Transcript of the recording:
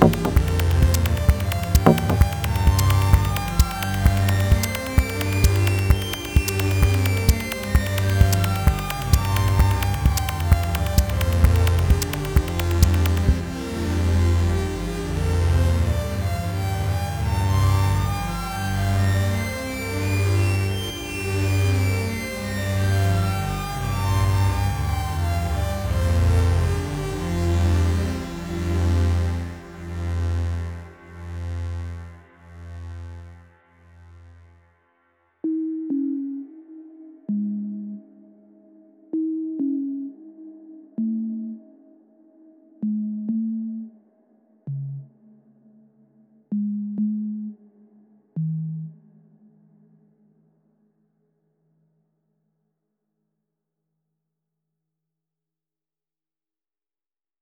Bye.